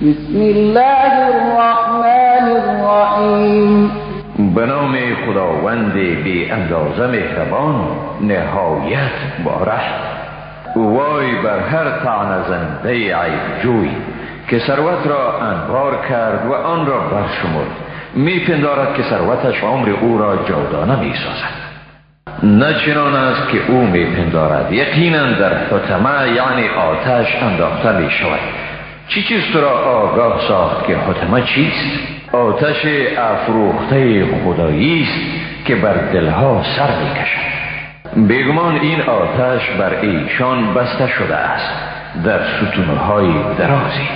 بسم الله الرحمن الرحیم. به نام خداوند بی اندازه مهربان نهایت باره وای بر هر طعن زنده عیب جوی که ثروت را انبار کرد و آن را برشمرد. میپندارد که ثروتش عمر او را جاودانه می‌سازد. نه چنان است که او میپندارد. یقینا در حتمه یعنی آتش انداخته می شود چی چیز تو را آگاه ساخت که حتمه چیست؟ آتش افروخته خدایی است که بر دلها سر می‌کشد. بیگمان این آتش بر ایشان بسته شده است در ستونهای درازی.